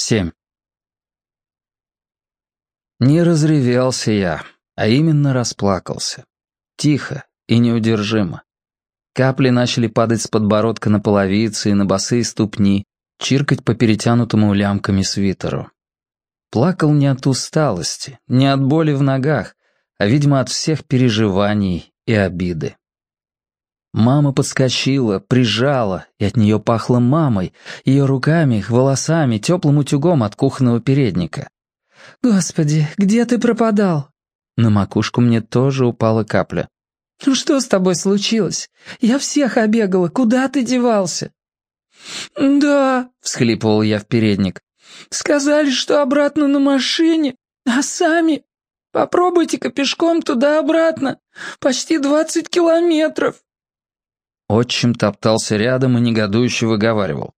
7. Не разревелся я, а именно расплакался. Тихо и неудержимо. Капли начали падать с подбородка на половицы и на босые ступни, чиркать по перетянутому лямками свитеру. Плакал не от усталости, не от боли в ногах, а, видимо, от всех переживаний и обиды. Мама подскочила, прижала, и от нее пахло мамой, ее руками, волосами, теплым утюгом от кухонного передника. «Господи, где ты пропадал?» На макушку мне тоже упала капля. «Ну что с тобой случилось? Я всех обегала, куда ты девался?» «Да», — всхлипывал я в передник. «Сказали, что обратно на машине, а сами... Попробуйте-ка пешком туда-обратно, почти двадцать километров». Отчим топтался рядом и негодующе выговаривал.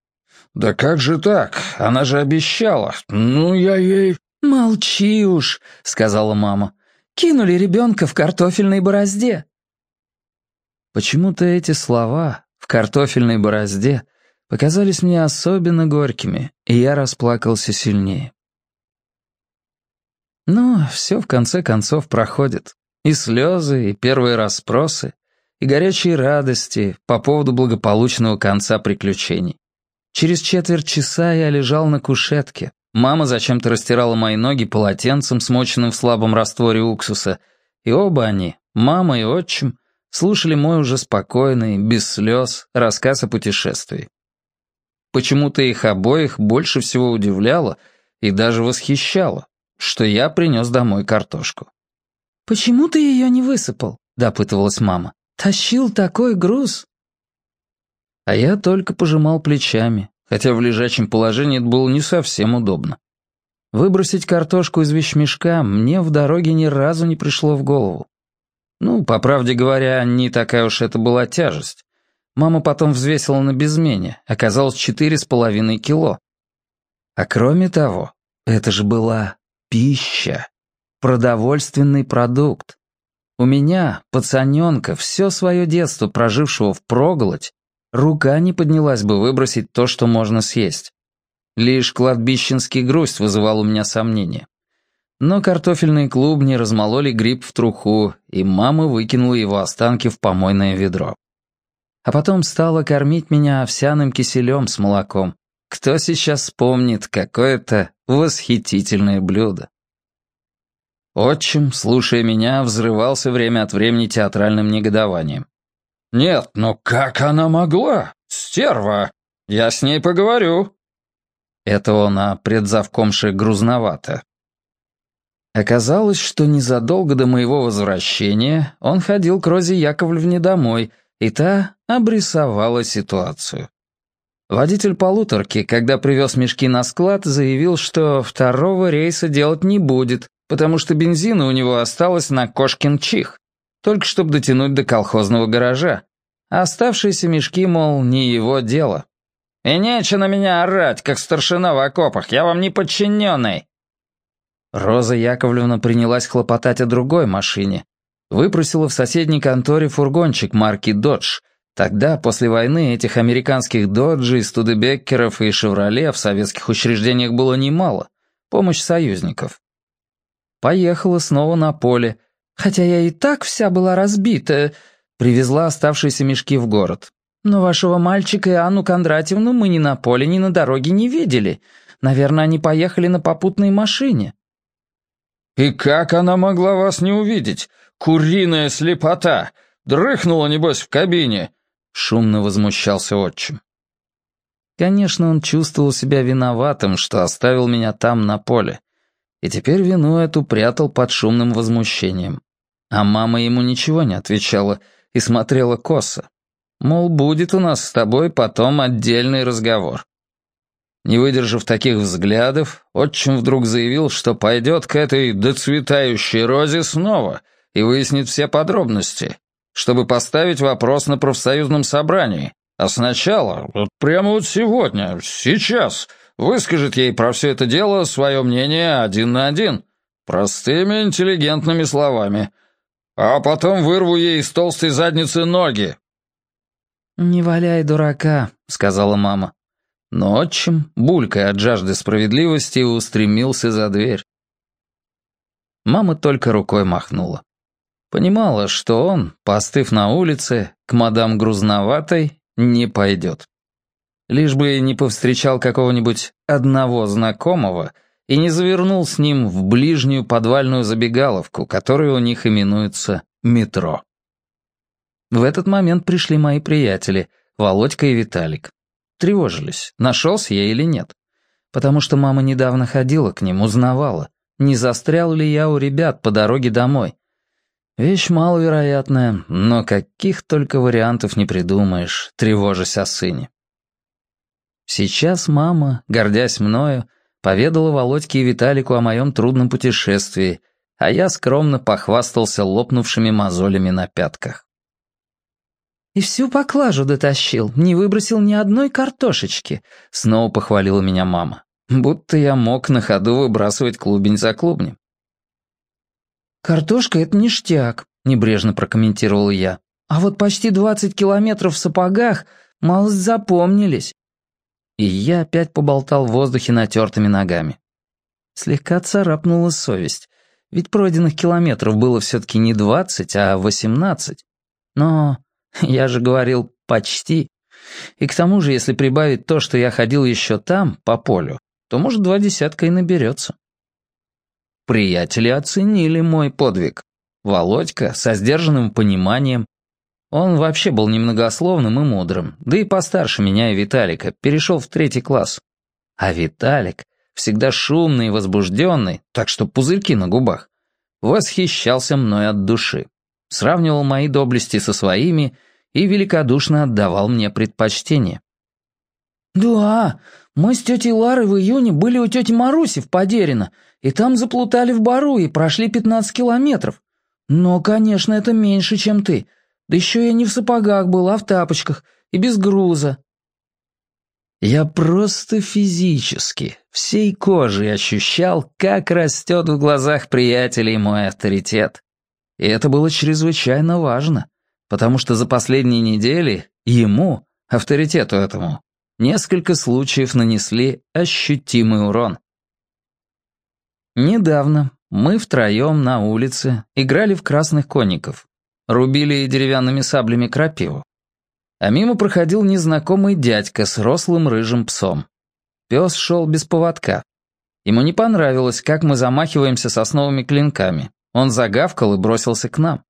«Да как же так? Она же обещала. Ну, я ей...» «Молчи уж», — сказала мама. «Кинули ребенка в картофельной борозде». Почему-то эти слова «в картофельной борозде» показались мне особенно горькими, и я расплакался сильнее. Но все в конце концов проходит. И слезы, и первые расспросы, и горячие радости по поводу благополучного конца приключений. Через четверть часа я лежал на кушетке. Мама зачем-то растирала мои ноги полотенцем, смоченным в слабом растворе уксуса, и оба они, мама и отчим, слушали мой уже спокойный, без слез, рассказ о путешествии. Почему-то их обоих больше всего удивляло и даже восхищало, что я принес домой картошку. «Почему ты ее не высыпал?» — допытывалась мама. Тащил такой груз. А я только пожимал плечами, хотя в лежачем положении это было не совсем удобно. Выбросить картошку из вещмешка мне в дороге ни разу не пришло в голову. Ну, по правде говоря, не такая уж это была тяжесть. Мама потом взвесила на безмене, оказалось четыре с половиной кило. А кроме того, это же была пища, продовольственный продукт. У меня, пацаненка, все свое детство прожившего в проголодь, рука не поднялась бы выбросить то, что можно съесть. Лишь кладбищенский грусть вызывал у меня сомнения. Но картофельные клубни размололи гриб в труху, и мама выкинула его останки в помойное ведро. А потом стала кормить меня овсяным киселем с молоком. Кто сейчас вспомнит какое-то восхитительное блюдо? Отчим, слушая меня, взрывался время от времени театральным негодованием. «Нет, ну как она могла? Стерва! Я с ней поговорю!» Это он, а предзавкомше грузновато. Оказалось, что незадолго до моего возвращения он ходил к Розе Яковлевне домой, и та обрисовала ситуацию. Водитель полуторки, когда привез мешки на склад, заявил, что второго рейса делать не будет, потому что бензина у него осталось на кошкин чих, только чтобы дотянуть до колхозного гаража. А оставшиеся мешки, мол, не его дело. «И нечего на меня орать, как старшина в окопах, я вам не подчиненный!» Роза Яковлевна принялась хлопотать о другой машине. Выпросила в соседней конторе фургончик марки «Додж». Тогда, после войны, этих американских «Доджей», «Студебеккеров» и «Шевроле» в советских учреждениях было немало. Помощь союзников. Поехала снова на поле. Хотя я и так вся была разбита. Привезла оставшиеся мешки в город. Но вашего мальчика и Анну Кондратьевну мы ни на поле, ни на дороге не видели. Наверное, они поехали на попутной машине». «И как она могла вас не увидеть? Куриная слепота! Дрыхнула, небось, в кабине!» Шумно возмущался отчим. Конечно, он чувствовал себя виноватым, что оставил меня там на поле и теперь вину эту прятал под шумным возмущением. А мама ему ничего не отвечала и смотрела косо. Мол, будет у нас с тобой потом отдельный разговор. Не выдержав таких взглядов, отчим вдруг заявил, что пойдет к этой доцветающей розе снова и выяснит все подробности, чтобы поставить вопрос на профсоюзном собрании. А сначала, вот прямо вот сегодня, сейчас, выскажет ей про все это дело свое мнение один на один, простыми интеллигентными словами, а потом вырву ей из толстой задницы ноги». «Не валяй дурака», — сказала мама. Но отчим, булькая от жажды справедливости, устремился за дверь. Мама только рукой махнула. Понимала, что он, постыв на улице, к мадам Грузноватой не пойдет. Лишь бы не повстречал какого-нибудь одного знакомого и не завернул с ним в ближнюю подвальную забегаловку, которая у них именуется метро. В этот момент пришли мои приятели, Володька и Виталик. Тревожились, нашелся я или нет. Потому что мама недавно ходила к ним, узнавала, не застрял ли я у ребят по дороге домой. Вещь маловероятная, но каких только вариантов не придумаешь, тревожась о сыне. Сейчас мама, гордясь мною, поведала Володьке и Виталику о моем трудном путешествии, а я скромно похвастался лопнувшими мозолями на пятках. «И всю поклажу дотащил, не выбросил ни одной картошечки», — снова похвалила меня мама. Будто я мог на ходу выбрасывать клубень за клубнем. «Картошка — это ништяк», — небрежно прокомментировал я. «А вот почти двадцать километров в сапогах малость запомнились». И я опять поболтал в воздухе натертыми ногами. Слегка царапнула совесть, ведь пройденных километров было все-таки не двадцать, а восемнадцать. Но я же говорил «почти». И к тому же, если прибавить то, что я ходил еще там, по полю, то, может, два десятка и наберется. Приятели оценили мой подвиг. Володька со сдержанным пониманием. Он вообще был немногословным и мудрым, да и постарше меня и Виталика, перешел в третий класс. А Виталик, всегда шумный и возбужденный, так что пузырьки на губах, восхищался мной от души, сравнивал мои доблести со своими и великодушно отдавал мне предпочтение. «Да, мы с тетей Ларой в июне были у тети Маруси в Подерино, и там заплутали в бару и прошли 15 километров. Но, конечно, это меньше, чем ты. Да еще я не в сапогах был, а в тапочках, и без груза». Я просто физически, всей кожей ощущал, как растет в глазах приятелей мой авторитет. И это было чрезвычайно важно, потому что за последние недели ему, авторитету этому, несколько случаев нанесли ощутимый урон. Недавно мы втроем на улице играли в красных конников, рубили деревянными саблями крапиву. А мимо проходил незнакомый дядька с рослым рыжим псом. Пес шел без поводка. Ему не понравилось, как мы замахиваемся сосновыми клинками. Он загавкал и бросился к нам.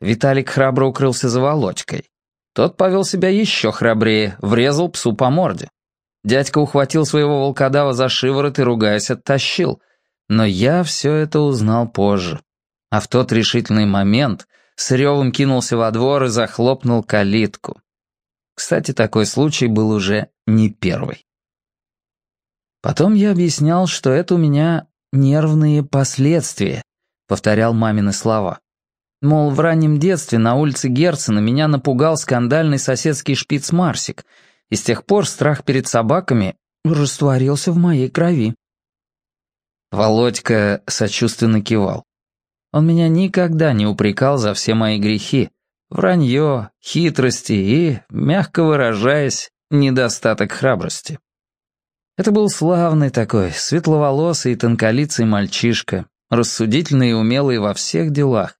Виталик храбро укрылся за Володькой. Тот повел себя еще храбрее, врезал псу по морде. Дядька ухватил своего волкодава за шиворот и, ругаясь, оттащил. Но я все это узнал позже. А в тот решительный момент с ревом кинулся во двор и захлопнул калитку. Кстати, такой случай был уже не первый. Потом я объяснял, что это у меня нервные последствия, повторял мамины слова. Мол, в раннем детстве на улице Герцена меня напугал скандальный соседский шпиц Марсик, и с тех пор страх перед собаками растворился в моей крови. Володька сочувственно кивал. Он меня никогда не упрекал за все мои грехи. Вранье, хитрости и, мягко выражаясь, недостаток храбрости. Это был славный такой, светловолосый и тонколицый мальчишка, рассудительный и умелый во всех делах.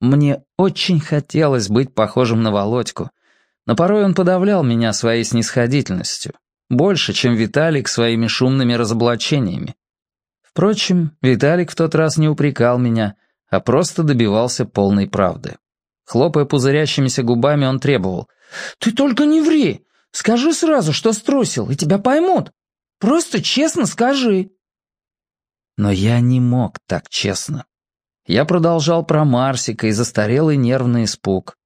Мне очень хотелось быть похожим на Володьку, но порой он подавлял меня своей снисходительностью, больше, чем Виталик своими шумными разоблачениями. Впрочем, Виталик в тот раз не упрекал меня, а просто добивался полной правды. Хлопая пузырящимися губами, он требовал. «Ты только не ври! Скажи сразу, что струсил, и тебя поймут! Просто честно скажи!» Но я не мог так честно. Я продолжал про Марсика и застарелый нервный испуг.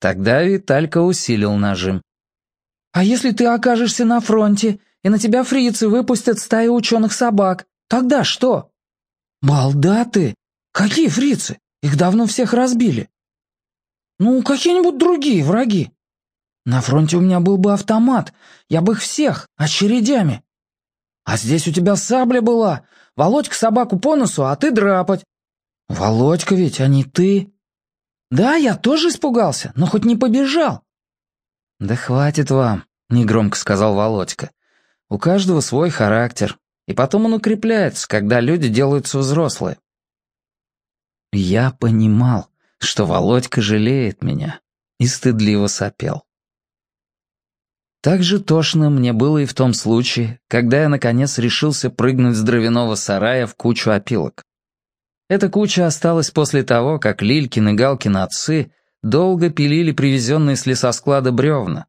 Тогда Виталька усилил нажим. «А если ты окажешься на фронте, и на тебя фрицы выпустят стаю ученых собак, тогда что?» «Балда ты! Какие фрицы? Их давно всех разбили». «Ну, какие-нибудь другие враги. На фронте у меня был бы автомат, я бы их всех, очередями. А здесь у тебя сабля была, Володька собаку по носу, а ты драпать. «Володька ведь, а не ты?» «Да, я тоже испугался, но хоть не побежал». «Да хватит вам», — негромко сказал Володька. У каждого свой характер, и потом он укрепляется, когда люди делаются взрослые. Я понимал, что Володька жалеет меня, и стыдливо сопел. Так же тошно мне было и в том случае, когда я, наконец, решился прыгнуть с дровяного сарая в кучу опилок. Эта куча осталась после того, как Лилькин и Галкин отцы долго пилили привезенные с лесосклада бревна.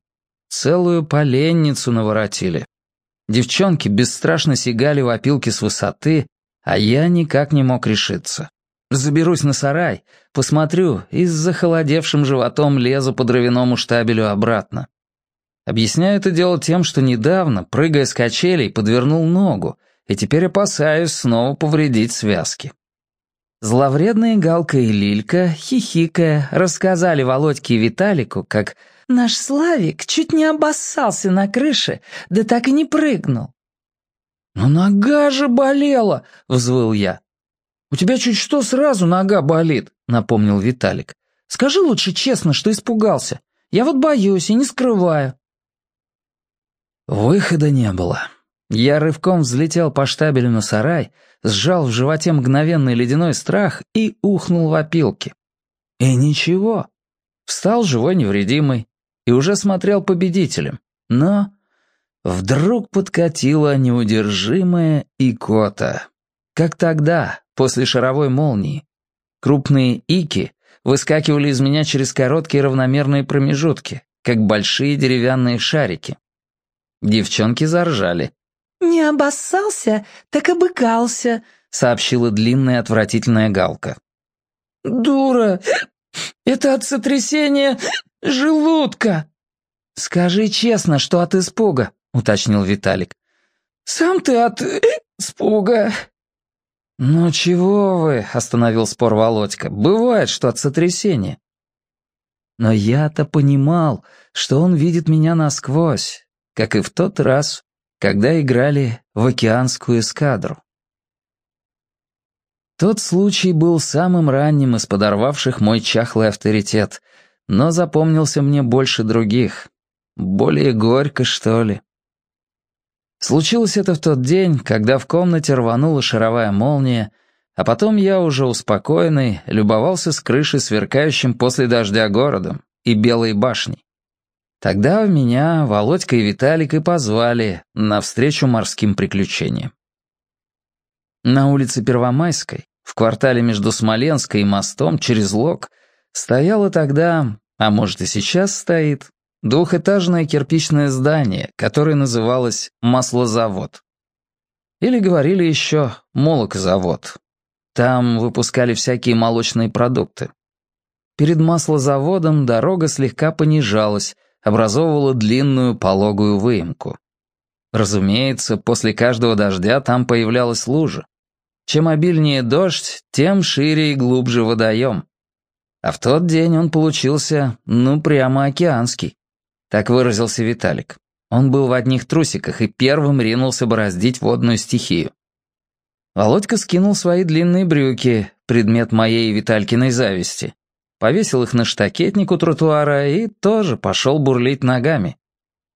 Целую поленницу наворотили. Девчонки бесстрашно сигали в опилки с высоты, а я никак не мог решиться. Заберусь на сарай, посмотрю и с захолодевшим животом лезу по дровяному штабелю обратно. Объясняю это дело тем, что недавно, прыгая с качелей, подвернул ногу, и теперь опасаюсь снова повредить связки. Зловредные Галка и Лилька, хихикая, рассказали Володьке и Виталику, как «наш Славик чуть не обоссался на крыше, да так и не прыгнул». «Но нога же болела!» — взвыл я. «У тебя чуть что сразу нога болит», — напомнил Виталик. «Скажи лучше честно, что испугался. Я вот боюсь и не скрываю». Выхода не было. Я рывком взлетел по штабелю на сарай, сжал в животе мгновенный ледяной страх и ухнул в опилки. И ничего. Встал живой невредимый и уже смотрел победителем. Но вдруг подкатила неудержимая икота. Как тогда, после шаровой молнии. Крупные ики выскакивали из меня через короткие равномерные промежутки, как большие деревянные шарики. Девчонки заржали. «Не обоссался, так обыкался», — сообщила длинная отвратительная галка. «Дура! Это от сотрясения желудка!» «Скажи честно, что от испуга», — уточнил Виталик. «Сам ты от испуга», «Ну чего вы?» — остановил спор Володька. «Бывает, что от сотрясения». Но я-то понимал, что он видит меня насквозь, как и в тот раз, когда играли в океанскую эскадру. Тот случай был самым ранним из подорвавших мой чахлый авторитет, но запомнился мне больше других. Более горько, что ли. Случилось это в тот день, когда в комнате рванула шаровая молния, а потом я уже успокоенный любовался с крыши сверкающим после дождя городом и белой башней. Тогда в меня Володька и Виталик и позвали навстречу морским приключениям. На улице Первомайской, в квартале между Смоленской и мостом через Лог, стояло тогда, а может и сейчас стоит, Двухэтажное кирпичное здание, которое называлось «Маслозавод». Или говорили еще «Молокозавод». Там выпускали всякие молочные продукты. Перед маслозаводом дорога слегка понижалась, образовывала длинную пологую выемку. Разумеется, после каждого дождя там появлялась лужа. Чем обильнее дождь, тем шире и глубже водоем. А в тот день он получился, ну, прямо океанский. Так выразился Виталик. Он был в одних трусиках и первым ринулся бороздить водную стихию. Володька скинул свои длинные брюки, предмет моей и Виталькиной зависти. Повесил их на штакетник у тротуара и тоже пошел бурлить ногами.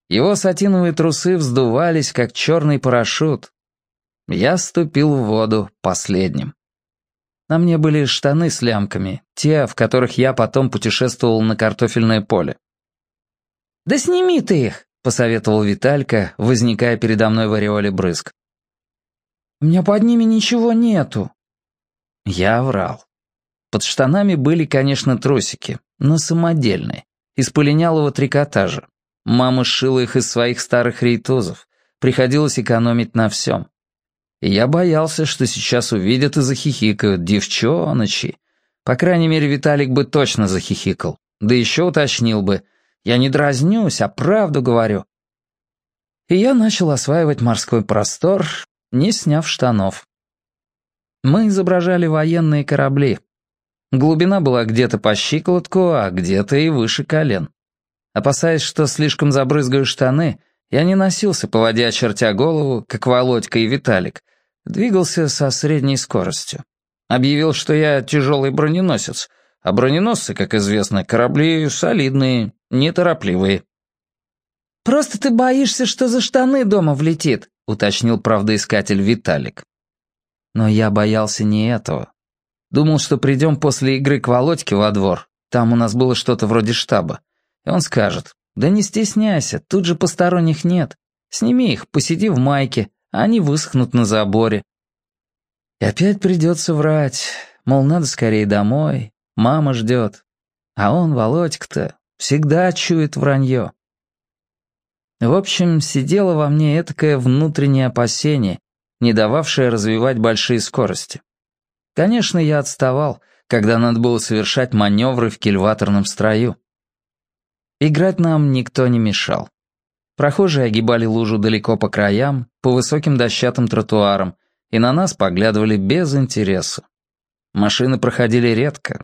Его сатиновые трусы вздувались, как черный парашют. Я ступил в воду последним. На мне были штаны с лямками, те, в которых я потом путешествовал на картофельное поле. «Да сними ты их», — посоветовал Виталька, возникая передо мной в ореоле брызг. «У меня под ними ничего нету». Я врал. Под штанами были, конечно, трусики, но самодельные, из полинялого трикотажа. Мама сшила их из своих старых рейтузов. Приходилось экономить на всем. И я боялся, что сейчас увидят и захихикают девчоночи. По крайней мере, Виталик бы точно захихикал. Да еще уточнил бы — я не дразнюсь, а правду говорю. И я начал осваивать морской простор, не сняв штанов. Мы изображали военные корабли. Глубина была где-то по щиколотку, а где-то и выше колен. Опасаясь, что слишком забрызгаю штаны, я не носился по воде, очертя голову, как Володька и Виталик. Двигался со средней скоростью. Объявил, что я тяжелый броненосец, а броненосцы, как известно, корабли солидные, неторопливые. «Просто ты боишься, что за штаны дома влетит», — уточнил правдоискатель Виталик. Но я боялся не этого. Думал, что придем после игры к Володьке во двор. Там у нас было что-то вроде штаба. И он скажет, да не стесняйся, тут же посторонних нет. Сними их, посиди в майке, а они высохнут на заборе. И опять придется врать, мол, надо скорее домой, мама ждет. А он, Володька-то, всегда чует вранье. В общем, сидело во мне этакое внутреннее опасение, не дававшее развивать большие скорости. Конечно, я отставал, когда надо было совершать маневры в кильваторном строю. Играть нам никто не мешал. Прохожие огибали лужу далеко по краям, по высоким дощатым тротуарам, и на нас поглядывали без интереса. Машины проходили редко.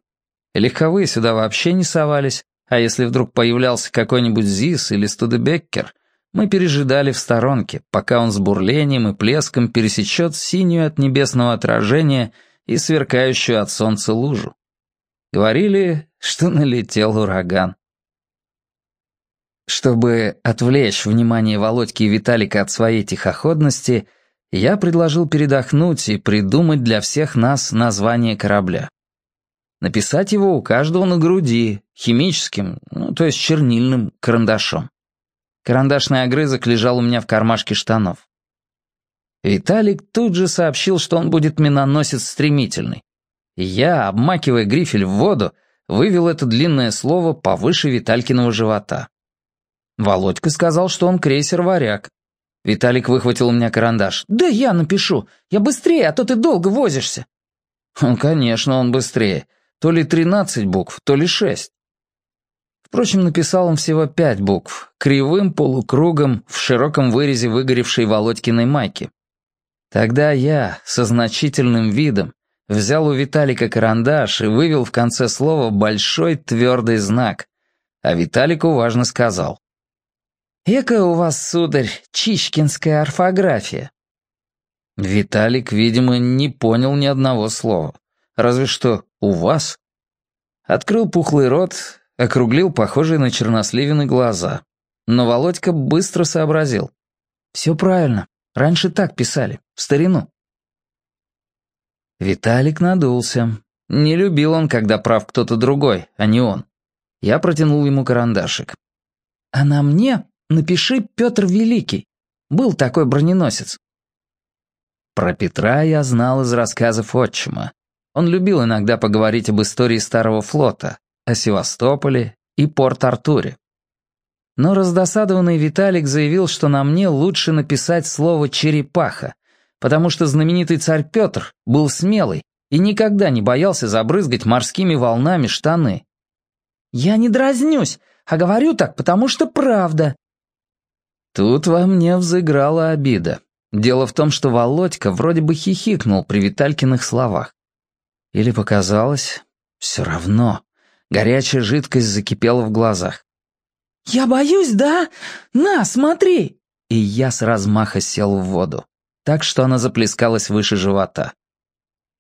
Легковые сюда вообще не совались, а если вдруг появлялся какой-нибудь ЗИС или Студебеккер, мы пережидали в сторонке, пока он с бурлением и плеском пересечет синюю от небесного отражения и сверкающую от солнца лужу. Говорили, что налетел ураган. Чтобы отвлечь внимание Володьки и Виталика от своей тихоходности, я предложил передохнуть и придумать для всех нас название корабля. Написать его у каждого на груди, химическим, ну, то есть чернильным карандашом. Карандашный огрызок лежал у меня в кармашке штанов. Виталик тут же сообщил, что он будет миноносец стремительный. я, обмакивая грифель в воду, вывел это длинное слово повыше Виталькиного живота. Володька сказал, что он крейсер-варяг. Виталик выхватил у меня карандаш. «Да я напишу. Я быстрее, а то ты долго возишься». Конечно, он быстрее. То ли тринадцать букв, то ли шесть. Впрочем, написал он всего пять букв, кривым полукругом в широком вырезе выгоревшей Володькиной майки. Тогда я, со значительным видом, взял у Виталика карандаш и вывел в конце слова большой твердый знак, а Виталику важно сказал. «Эка у вас, сударь, чичкинская орфография». Виталик, видимо, не понял ни одного слова. Разве что «у вас». Открыл пухлый рот, округлил похожие на черносливины глаза. Но Володька быстро сообразил. «Все правильно. Раньше так писали, в старину». Виталик надулся. Не любил он, когда прав кто-то другой, а не он. Я протянул ему карандашик. «А на мне Напиши Петр Великий. Был такой броненосец. Про Петра я знал из рассказов отчима. Он любил иногда поговорить об истории Старого флота, о Севастополе и Порт-Артуре. Но раздосадованный Виталик заявил, что на мне лучше написать слово «черепаха», потому что знаменитый царь Петр был смелый и никогда не боялся забрызгать морскими волнами штаны. «Я не дразнюсь, а говорю так, потому что правда», Тут во мне взыграла обида. Дело в том, что Володька вроде бы хихикнул при Виталькиных словах. Или показалось, все равно. Горячая жидкость закипела в глазах. «Я боюсь, да? На, смотри!» И я с размаха сел в воду, так что она заплескалась выше живота.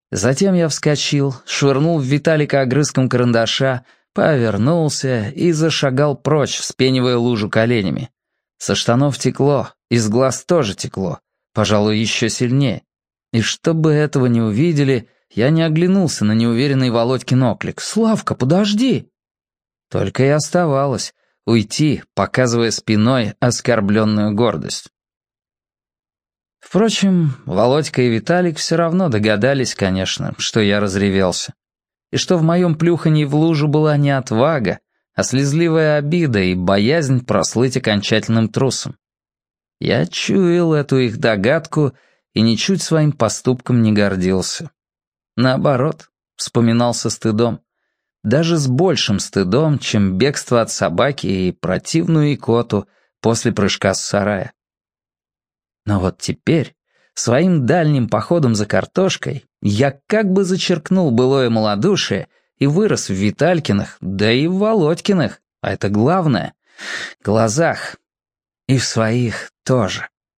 Затем я вскочил, швырнул в Виталика огрызком карандаша, повернулся и зашагал прочь, вспенивая лужу коленями. Со штанов текло, из глаз тоже текло, пожалуй, еще сильнее. И чтобы этого не увидели, я не оглянулся на неуверенный Володькин оклик. «Славка, подожди!» Только и оставалось уйти, показывая спиной оскорбленную гордость. Впрочем, Володька и Виталик все равно догадались, конечно, что я разревелся. И что в моем плюхании в лужу была не отвага, а слезливая обида и боязнь прослыть окончательным трусом. Я чуял эту их догадку и ничуть своим поступком не гордился. Наоборот, вспоминал со стыдом. Даже с большим стыдом, чем бегство от собаки и противную икоту после прыжка с сарая. Но вот теперь, своим дальним походом за картошкой, я как бы зачеркнул былое малодушие и вырос в Виталькиных, да и в Володькиных, а это главное, глазах. И в своих тоже.